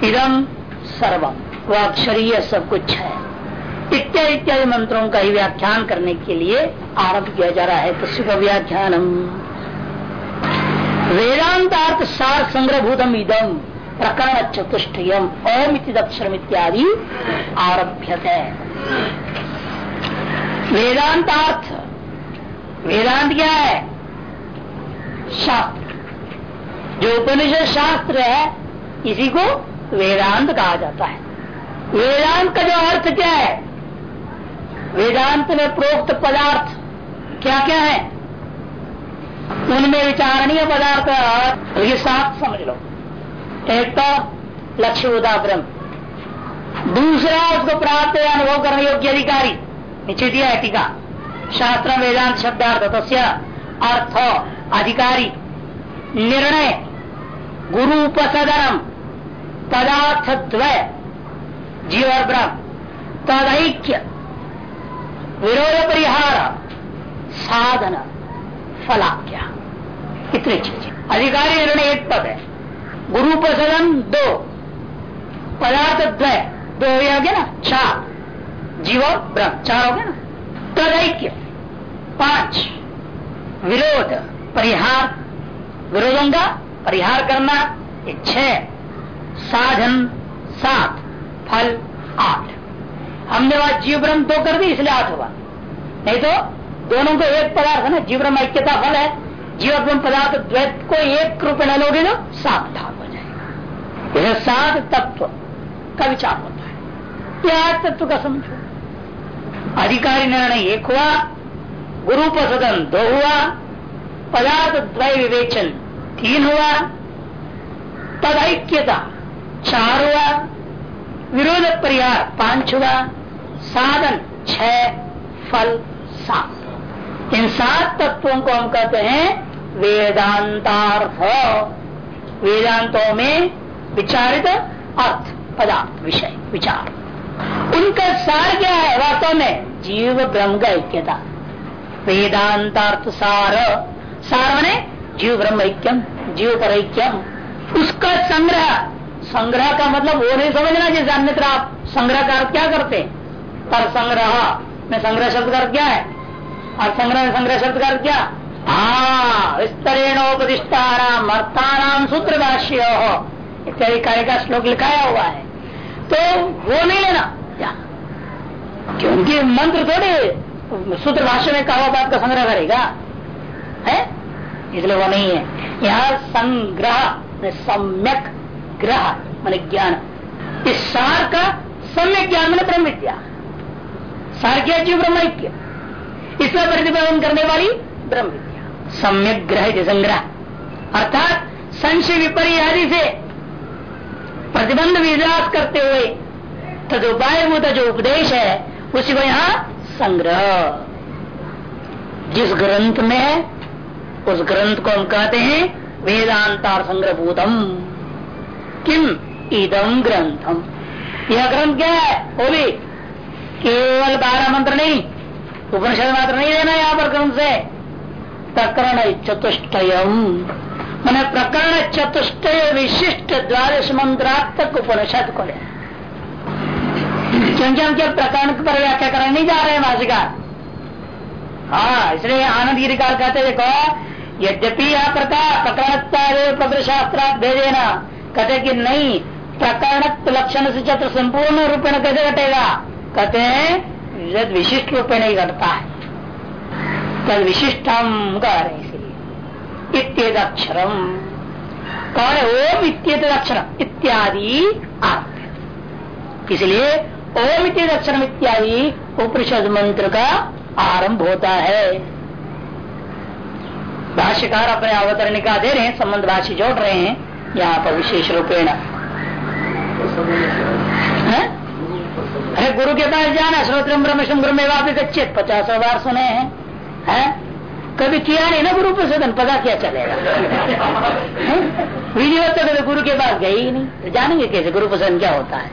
इदम सर्वम। वह अक्षरीय सब कुछ है। इत्यादि इत्यादि मंत्रों का ही व्याख्यान करने के लिए आरंभ किया जा रहा है तो शुभ व्याख्यान वेदांतार्थ सार संग्रह भूतम इदम प्रकरण चतुष्टयम ओम अक्षर इत्यादि आरभ्य है वेदांतार्थ। वेदांत क्या है? शास्त्र। जो उपनिषद शास्त्र है, इसी को वेदांत कहा जाता है। वेदांत का जो अर्थ क्या है? वेदांत में प्रोक्त पदार्थ क्या क्या है? उनमें विचारणीय पदार्थ ये साफ़ समझ लो। एक तो लक्ष्य उदा दूसरा उसको प्राप्त अनुभव करने योग्य अधिकारी निश्चित है टीका शास्त्र वेदांत शब्दार्थ, तस्य अर्थ, अधिकारी। निर्णय, गुरु उपसदनम पदार्थ द्वय जीव और ब्रह्म। तदैक्य विरोध परिहार, साधन फलाख्या इतनी चीज़ें। अधिकारी निर्णय एक पद है। गुरु उपसदन दो। पदार्थ द्वय। दो हो गया ना? चार। जीव ब्रह्म। चार हो गया ना? तदैक्य पाँच। विरोध, परिहार। विरोधों का परिहार करना। छह। साधन, सात। फल, आठ। हमने वहाँ जीव ब्रह्म दो कर दी, इसलिए आठ हुआ। नहीं तो दोनों को एक पदार्थ है ना जीव ब्रह्म ऐक्यता फल है। जीव ब्रह्म पदार्थ द्वैत को एक रूप में लोगे तो सात भाग हो जाएगा। सात तत्व का विचार होता है। क्या तत्व का समझो। अधिकारी निर्णय एक हुआ, गुरु सदन दो हुआ, पदार्थ द्वय विवेचन तीन हुआ, तद ऐक्यता चार हुआ, विरोध परिहार पाँच हुआ साधन छ फल सात इन सात तत्वों को हम कहते हैं वेदांतार्थ। वेदांतों में विचारित अर्थ, पदार्थ, विषय, विचार। उनका सार क्या है वास्तव में? जीव ब्रह्म का ऐक्यता। वेदांतार्थ सार। सार ने जीव ब्रह्म ऐक्यम, जीव पर ऐक्यम। उसका संग्रह। संग्रह का मतलब वो नहीं समझना जैसे अन्यत्र आप संग्रह का क्या करते पर संग्रह। में संग्रह शब्द का क्या है? और संग्रह में संग्रह शब्द का क्या? हाँ विस्तरेणोपदिष्टा नाम नाम सूत्र भाष्य हो इत्यादि कार्य का श्लोक लिखाया हुआ है। तो वो नहीं लेना। क्या? क्योंकि मंत्र थोड़े सूत्र भाष्य में कहा बात का संग्रह करेगा। है? इसलिए वो नहीं है। यह संग्रह सम्यक ग्रह मान ज्ञान। इस सार का सम्यक ज्ञान, मैंने ब्रह्म विद्या। सार क्या जीव ब्रह्म इसका प्रतिपादन करने वाली ब्रह्म सम्यक ग्रह संग्रह। अर्थात संशय विपर्य से प्रतिबंध विनाश करते हुए तदुपाय जो उपदेश है, उसी को यहाँ संग्रह। जिस ग्रंथ में है, उस ग्रंथ को हम कहते हैं वेदांतार संग्रह भूतम किम? इदम ग्रंथम। यह ग्रंथ क्या है? वो भी केवल बारह मंत्र नहीं, उपनिषद मात्र नहीं देना यहाँ पर ग्रंथ से। प्रकरण चतुष्टयम। मैंने प्रकरण चतुष्टय विशिष्ट द्वादश मंत्रात्मक उपनिषद को ले क्योंकि हम क्या प्रकरण पर व्याख्या करने नहीं जा रहे हैं भाषिकार हाँ इसलिए आनंद गिरिकार कहते देखो, यद्यपि यह प्रकार प्रकरण पत्र शास्त्रार्थ भेजे ना कहते कि नहीं प्रकरण लक्षण से चत्र संपूर्ण रूपेण कैसे घटेगा? कहते हैं विशिष्ट रूप नहीं घटता है। तद विशिष्टम कह रहे इसलिए अक्षरम कौन है? ओम इत्येद अक्षरम इत्यादि आप इसलिए ओम इत्येद अक्षरम इत्यादि उपनिषद मंत्र का आरंभ होता है। भाष्यकार अपने अवतरणिका दे रहे हैं संबंध भाष्य जोड़ रहे हैं, यहाँ पर विशेष रूपेण। अरे गुरु के पास जाना श्रोत्रम ब्रह्म गुरु में वापिस पचास बार सुने हैं है? कभी किया नहीं ना गुरु प्रसदन पता क्या चलेगा? तो कभी गुरु के पास गए ही नहीं तो जानेंगे कैसे गुरु प्रसन्न क्या होता है,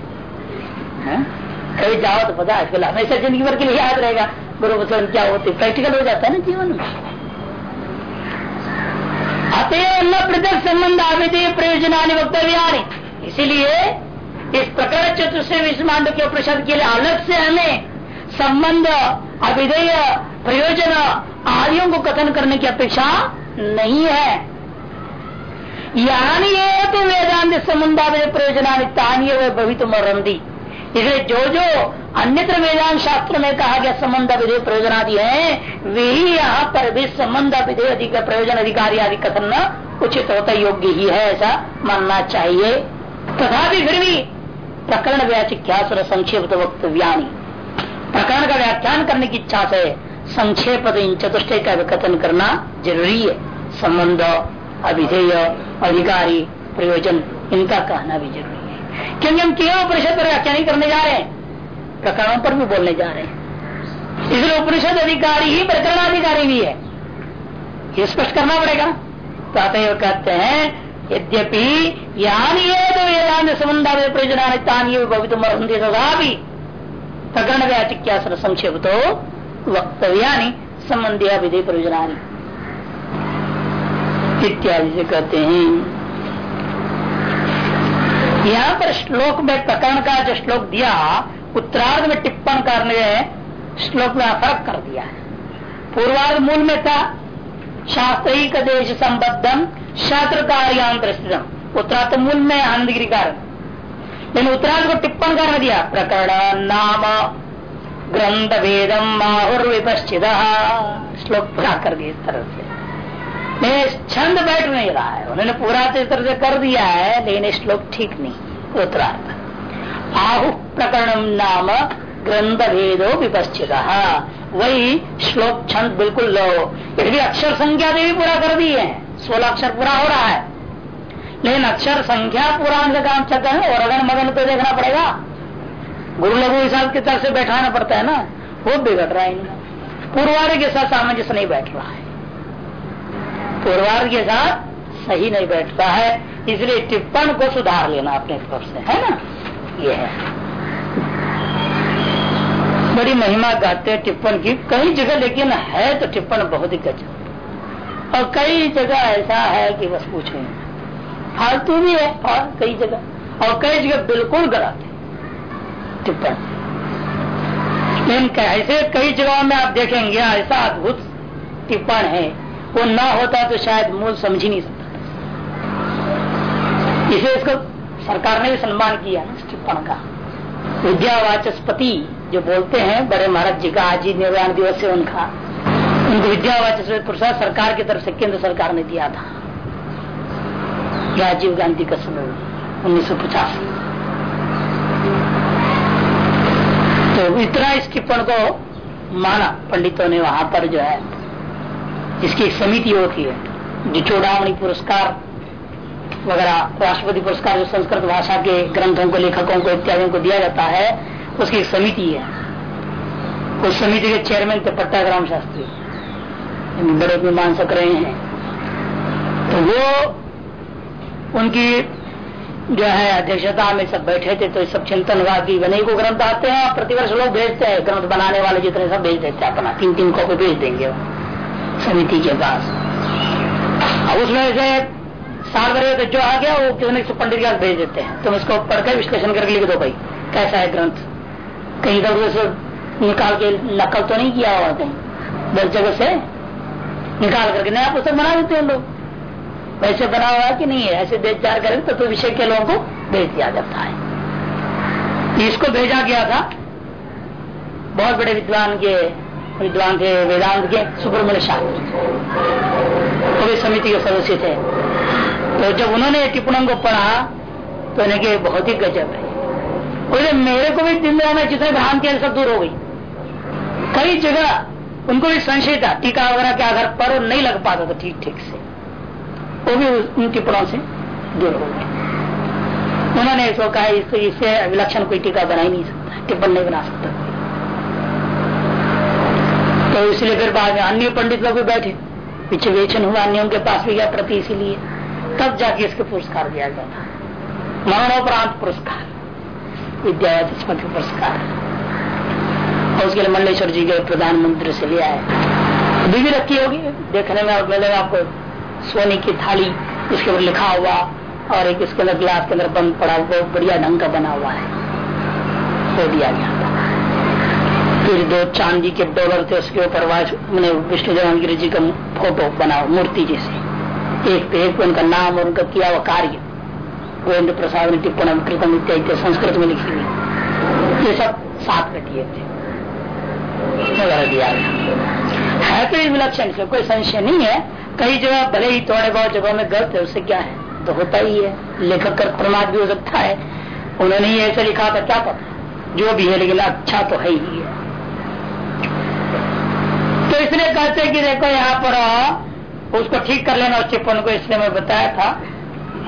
है? कभी जाओ तो पता है हमेशा ज़िंदगी भर के लिए याद रहेगा गुरु वचन क्या होती प्रैक्टिकल हो जाता है ना जीवन में। अतएव न पृथक संबंध आविधेय प्रयोजना वक्तव्य इसीलिए इस प्रकार चतुर्थ विष्मांड के प्रसाद के लिए अलग से हमें संबंध, अभिधेय, प्रयोजन आदियों को कथन करने की अपेक्षा नहीं है। यानी तो वेदांत संबंध प्रयोजना तानी भवित मरंदी इसलिए जो जो अन्यत्र वेदांत शास्त्र में कहा गया संबंध विधेय प्रयोजन आदि है, वे ही यहाँ पर भी संबंध विधेय अधिक प्रयोजन अधिकारी आदि कथन उचित होता योग्य ही है, ऐसा मानना चाहिए। तथा भी फिर भी प्रकरण व्याख्या संक्षेप वक्तव्यानी प्रकरण का व्याख्यान करने की इच्छा से संक्षेप इन चतुष्टय का विकथन करना ज़रूरी है। संबंध, अभिधेय, अधिकारी, प्रयोजन, इनका कहना भी ज़रूरी है। क्योंकि हम केवल उपनिषद पर व्याख्या नहीं करने जा रहे हैं, प्रकरणों पर भी बोलने जा रहे हैं। इसलिए उपनिषद अधिकारी ही, प्रकरणाधिकारी भी है। ये स्पष्ट करना पड़ेगा। तो अतः कहते हैं यद्यपि यानी तो वेदांत संबंधा प्रयोजनानी भवित तथा भी प्रकरण व्याचिक्या संक्षेप तो वक्तव्या संबंधी विधि प्रयोजनानी। इत्यादि से कहते हैं। यहाँ पर श्लोक में प्रकरण का जो श्लोक दिया, उत्तरार्ध में टिप्पण करने श्लोक में फ़र्क कर दिया। है पूर्वार्ध मूल में था शास्त्रिक देश संबद्धम शास्त्र कार्यांतर स्थितम उत्तरार्थ मूल में आनंदगिरी कारण लेकिन उत्तरार्थ को टिप्पण कर दिया प्रकरण नाम ग्रंथ वेदम माहुर श्लोक पूरा कर दिया इस तरह से छंद बैठ नहीं रहा है उन्होंने पूरा तो इस तरह से कर दिया है लेकिन श्लोक ठीक नहीं उत्तरार्थ आहु प्रकरण नाम ग्रंथ भेदो विपश्चित वही श्लोक छंद बिल्कुल लो यदि अक्षर संख्या भी पूरा कर दी है सोलह अक्षर पूरा हो रहा है। लेकिन अक्षर संख्या पूरा का काम चलता है? और अगर मगन तो देखना पड़ेगा गुरु लघु हिसाब की तरफ़ से बैठाना पड़ता है ना? वो बिगड़ रहा है इनका। पूर्वार्ग के साथ सामंजस्य नहीं बैठ रहा है। पूर्वार्ध के साथ सही नहीं बैठता है। इसलिए टिप्पण को सुधार लेना अपने तरफ़ से, है ना? ये है। बड़ी महिमा गाते हैं टिप्पण की। कई जगह लेकिन है तो टिप्पण बहुत ही गजब। और कई जगह ऐसा है कि बस पूछे फालतू भी है और कई जगह। और कई जगह बिल्कुल गलत है। टिप्पण। ऐसे कई जगहों में आप देखेंगे ऐसा अद्भुत टिप्पण है, वो न होता तो शायद मूल समझ ही नहीं सकता। इसे इसको सरकार ने भी सम्मान किया टिप्पण का। विद्यावाचस्पति जो बोलते हैं, बड़े महाराज जी का आज ही निर्वाण दिवस है उनका। उनको विद्यावाचस्पति पुरस्कार सरकार की तरफ़ से केंद्र सरकार ने दिया था। राजीव गांधी का समय उन्नीस सौ पचास। तो इतना इस टिप्पण को माना, पंडितों ने वहाँ पर जो है जिसकी एक समिति होती है जो चौड़ावणी पुरस्कार वगैरह, राष्ट्रपति पुरस्कार जो संस्कृत भाषा के ग्रंथों को, लेखकों को इत्यादि को दिया जाता है, उसकी एक समिति है। उस समिति के चेयरमैन थे पट्टाग्राम शास्त्री। बड़े मान सक रहे हैं। तो वो उनकी जो है अध्यक्षता में सब बैठे थे तो सब चिंतनवादी बने को ग्रंथ आते हैं प्रतिवर्ष लोग भेजते हैं। ग्रंथ बनाने वाले जितने सब भेज देते हैं अपना। तीन तीन कॉपी भेज देंगे समिति के पास। उसमें से साल भरे तो जो आ गया, वो किसी से पंडित के भेज देते हैं? तुम इसको पढ़कर विश्लेषण करके लिख दो भाई। कैसा है ग्रंथ? कहीं इधर से निकाल के नकल तो नहीं किया हुआ कहीं? दस जगह से निकाल करके नया पुस्तक बना देते हैं लोग। वैसे बना हुआ कि नहीं है? ऐसे देख चार करें तो, विषय के लोगों को भेज दिया जाता है। इसको भेजा गया था। बहुत बड़े विद्वान के विद्वान थे वेदांत के सुब्रमण्य शाह वो समिति के सदस्य थे। तो जब उन्होंने टिप्पणों को पढ़ा तो उन्हें के बहुत ही गजब है। बोले मेरे को भी दिन में जितने भ्रांति सब दूर हो गई। कई जगह उनको भी संशय था, टीका वगैरह के आधार पर नहीं लग पाता था ठीक ठीक से। वो भी उन टिप्पणों से दूर हो गए। उन्होंने इसको कहा इससे विलक्षण कोई टीका बना ही नहीं सकता, टिप्पण नहीं बना सकता। तो इसलिए फिर बाद में अन्य पंडित लोग भी बैठे। पीछे वेचन हुआ, अन्यों के पास भी गया प्रति इसीलिए। तब जाके इसके पुरस्कार दिया गया था। मरणोपरांत पुरस्कार। विद्या पुरस्कार। उसके लिए मल्लेश्वर जी के प्रधानमंत्री से लिया है भी रखी होगी, देखने में और मिलेगा आपको सोने की थाली उसके ऊपर लिखा हुआ और एक इसके अंदर गिलास के अंदर बंद पड़ा हुआ बढ़िया ढंग का बना हुआ है। वो दिया गया। फिर दो चांदी के डॉलर थे, उसके ऊपर मैंने विष्णु जहांगीर जी का फ़ोटो बना मूर्ति जैसे। एक पे एक उनका नाम और उनका किया हुआ कार्य। गोविंद प्रसाद ने टिप्पण कृतम इत्यादि संस्कृत में लिखी हुई। ये सब साथ में दिए थे। दिया। गया है तो विलक्षण से कोई संशय नहीं है। कई जगह भले ही थोड़े बहुत जगह में गलत है, उससे क्या है? तो होता ही है। लेखक कर प्रमाद भी हो सकता है। उन्होंने ही ऐसे लिखा था, क्या पता? जो भी है, लेकिन अच्छा तो है ही है। तो इसलिए कहते कि देखो यहाँ पर, उसको ठीक कर लेना टिप्पण को इसलिए मैं बताया था।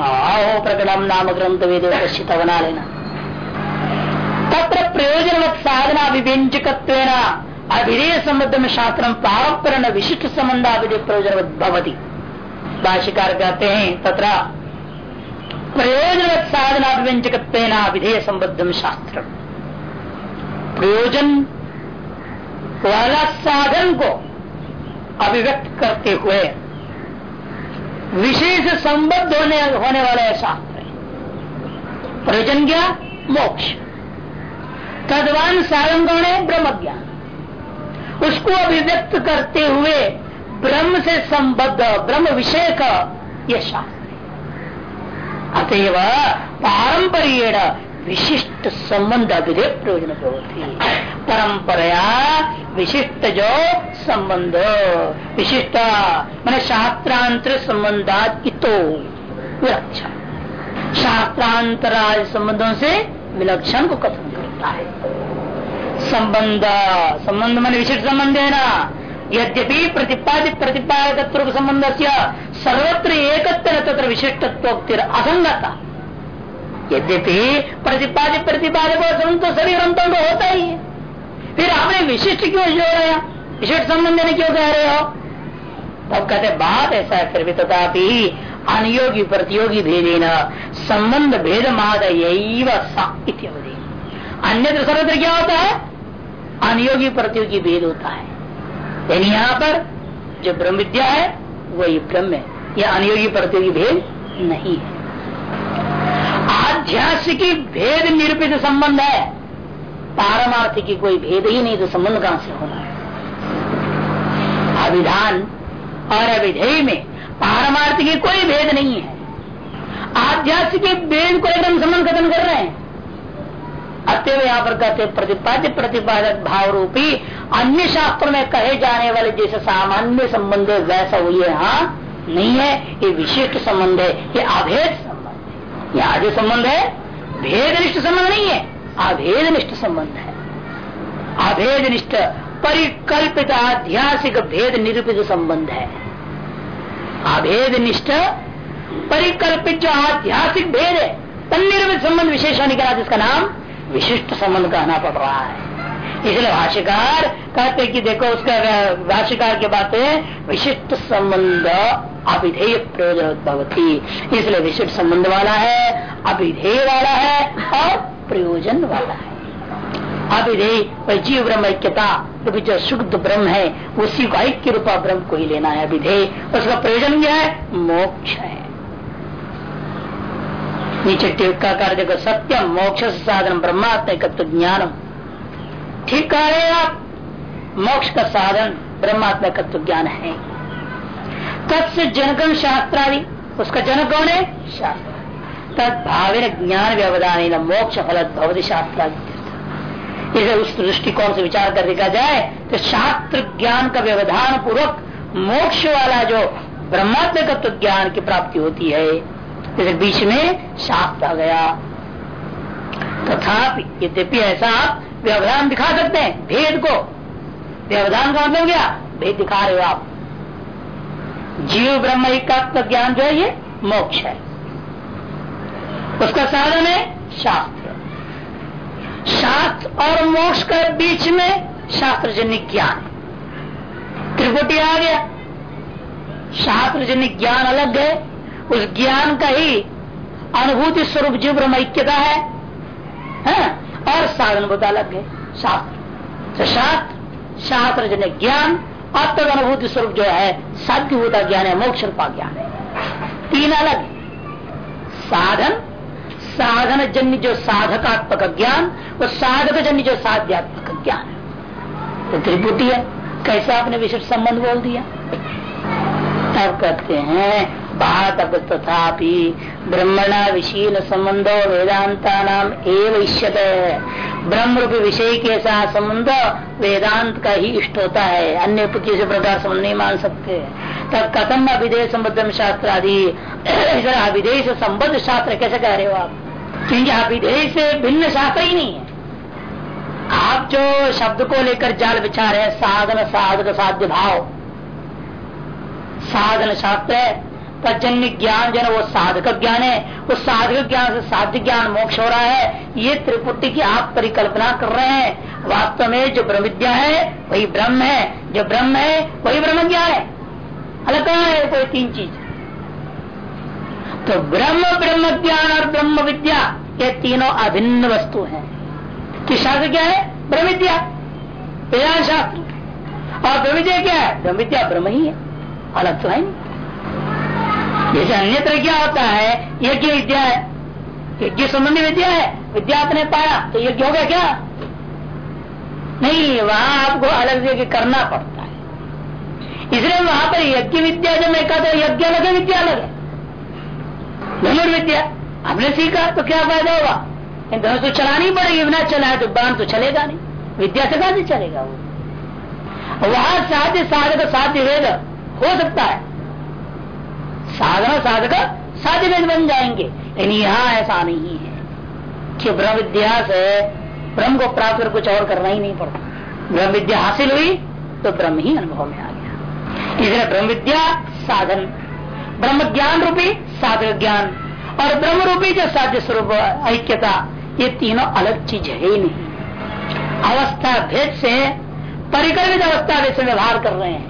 आओ प्रकटम नाम ग्रंथ वेद बना लेना। तत्र प्रयोजन साधना विव्यंजक अभिधेय संबद्ध में शास्त्र पारंपरण विशिष्ट संबंध अभिधेय प्रयोजन भवती। भाष्यकार कहते हैं तथा प्रयोजन साधना व्यंजक विधेय संबद्ध शास्त्र प्रयोजन वाला साधन को अभिव्यक्त करते हुए विशेष संबद्ध होने होने वाला शास्त्र। प्रयोजन क्या? मोक्ष। तदवान साधन कौन है ब्रह्म ज्ञान उसको अभिव्यक्त करते हुए ब्रह्म से संबद्ध, ब्रह्म विषय का यह शास्त्र अतएव पारंपरिय विशिष्ट संबंध अभिधेय प्रयोजन परंपरा विशिष्ट जो संबंध, विशिष्ट मैंने शास्त्रांतर संबंधात इतो विलक्षण। शास्त्रांतराज संबंधों से विलक्षण को कथन करता है। संबंध संबंध मन विशिष्ट संबंध है ना? यद्यपि प्रतिपादित प्रतिपादक संबंध से सर्वत्र एकत्र तथा विशिष्टत्वोक्तिर असंगता। यद्यपि प्रतिपादित, प्रतिपादक संबंध तो सभी ग्रंथों को होता ही है। फिर आपने विशिष्ट क्यों जोड़ रहे विशिष्ट संबंध ने क्यों कह रहे हो? तब कहते बात ऐसा है, फिर भी तथापि अनियोगी, प्रतियोगी भेदेन, संबंध भेद माद यही अन्य सर्वत्र क्या होता है? अनियोगी प्रतियोगी भेद होता है। यानी यहाँ पर जो ब्रह्म विद्या है, वही ब्रह्म है। यह अनियोगी प्रतियोगी भेद नहीं है। आध्यात्मिकी भेद निरूपित संबंध है। पारमार्थ की कोई भेद ही नहीं तो संबंध कहाँ से होना है? अभिधान और अभिधेय में पारमार्थ की कोई भेद नहीं है। आध्यात्मिक भेद को एकदम संबंध खत्म कर रहे हैं। अतएव यहाँ पर कहते प्रतिपाद्य, प्रतिपादक भाव रूपी अन्य शास्त्रों में कहे जाने वाले जैसे सामान्य संबंध वैसा हुई यहाँ नहीं है। ये विशिष्ट संबंध है। ये अभेद संबंध यहाँ जो संबंध है। भेद निष्ठ संबंध नहीं है। अभेद निष्ठ संबंध है। अभेद निष्ठ परिकल्पित आध्यासिक भेद निरूपित संबंध है। अभेद निष्ठ परिकल्पित, जो ऐतिहासिक भेद है तनिर्मित संबंध विशेष होने के बाद इसका नाम विशिष्ट संबंध कहना पड़ रहा है। इसलिए भाष्यकार कहते कि देखो, उसका भाष्यकार के बात है विशिष्ट संबंध अभिधेय प्रयोजन भवती इसलिए विशिष्ट संबंध वाला है, अभिधेय वाला है और प्रयोजन वाला है। अभिधेय जीव ब्रह्म ऐक्यता तो जो शुद्ध ब्रह्म है, उसी को ऐक्य रूपा ब्रह्म को ही लेना है अभिधेय। उसका प्रयोजन क्या है, मोक्ष है। नीचे टिक्का कर देखो, सत्यम, मोक्ष साधन, ब्रह्मात्म ज्ञान ठीक कह रहे आप, मोक्ष का साधन ब्रह्मात्मकत्व ज्ञान है। तत्से जनकम शास्त्रादि, उसका जनक कौन है? शास्त्र। तद भावे ज्ञान व्यवधान मोक्ष फल भवती शास्त्रादि। इसे उस दृष्टिकोण से विचार कर देखा जाए तो शास्त्र ज्ञान का व्यवधान पूर्वक मोक्ष वाला जो ब्रह्मात्मकत्व ज्ञान की प्राप्ति होती है इसे बीच में शास्त्र आ गया। तथापि यद्यपि ऐसा आप व्यवधान दिखा सकते हैं, भेद को। व्यवधान का मतलब क्या? भेद दिखा रहे हो आप। जीव ब्रह्म का ज्ञान जो है, ये मोक्ष है। उसका साधन है शास्त्र। शास्त्र और मोक्ष के बीच में शास्त्र जन्य ज्ञान। त्रिपुटी आ गया। शास्त्र जन्य ज्ञान अलग है उस ज्ञान का ही अनुभूति स्वरूप जीव ब्रह्म ऐक्यता है, है? और साधन बुद्ध अलग है। शास्त्र। तो शास्त्र शास्त्र जन ज्ञान अब अनुभूति स्वरूप जो है साध्य होता ज्ञान है मोक्ष रूपा ज्ञान है। तीन अलग साधन साधन जन्य जो साधकात्मक ज्ञान वो साधक जन्य जो साध्यात्मक ज्ञान है। तो त्रिपुटी है। कैसे आपने विशिष्ट संबंध बोल दिया? तब कहते हैं बात तथा ब्रह्मणा विशील संबंधो वेदांता नाम एवं ब्रह्म रूप विषय के साथ संबंध वेदांत का ही इष्ट होता है। अन्य किसी प्रकार संबंध नहीं मान सकते। तब कथम अभिधेय संबद्ध शास्त्र आदि से संबद्ध शास्त्र कैसे कह रहे हो आप? क्योंकि से भिन्न शास्त्र ही नहीं है। आप जो शब्द को लेकर जाल बिछा रहे साधन, साधक, साध्य भाव। साधन शास्त्र है। तजन्य ज्ञान जो है वो साधक ज्ञान है। उस साधक ज्ञान से साध्य ज्ञान मोक्ष हो रहा है। ये त्रिपुटी की आप परिकल्पना कर रहे हैं। वास्तव में जो ब्रह्म विद्या है, वही ब्रह्म है। जो ब्रह्म है, वही ब्रह्म ज्ञान है। अलग है कोई तीन चीज़? तो ब्रह्म ब्रह्म ज्ञान और ब्रह्म विद्या ये तीनों अभिन्न वस्तु है। कि शास्त्र क्या है? ब्रह्म विद्या वेदांत शास्त्र। और ब्रह्म विद्या क्या है? ब्रह्म विद्या ब्रह्म ही है। अलग तो है नहीं। जैसे अन्यत्र क्या होता है? यज्ञ विद्या है। यज्ञ संबंधी विद्या है। विद्या आपने पाया तो यज्ञ हो गया क्या? नहीं, वहाँ आपको अलग जगह करना पड़ता है। इसलिए वहाँ पर यज्ञ विद्या जब मैं कहता हूँ, यज्ञ अलग है, विद्या अलग है। धनुर्विद्या हमने सीखा तो क्या फ़ायदा होगा? धनुष तो चलानी पड़ेगी, बिना चला तो बाँध तो चलेगा नहीं। विद्या से कैसे चलेगा वो? वहाँ साध्य साधक साध्य वेद हो सकता है। साधना साधक साध्य वेद बन जाएँगे। लेकिन यहाँ ऐसा नहीं है कि ब्रह्म विद्या से ब्रह्म को प्राप्त कर कुछ और करना ही नहीं पड़ता। ब्रह्म विद्या हासिल हुई तो ब्रह्म ही अनुभव में आ गया। इसलिए ब्रह्म विद्या साधन ब्रह्म ज्ञान रूपी साधक ज्ञान और ब्रह्म रूपी जो साध्य स्वरूप, ऐक्यता, ये तीनों अलग चीज़ है ही नहीं। अवस्था भेद से परिक्रमित अवस्था भेद से व्यवहार कर रहे हैं।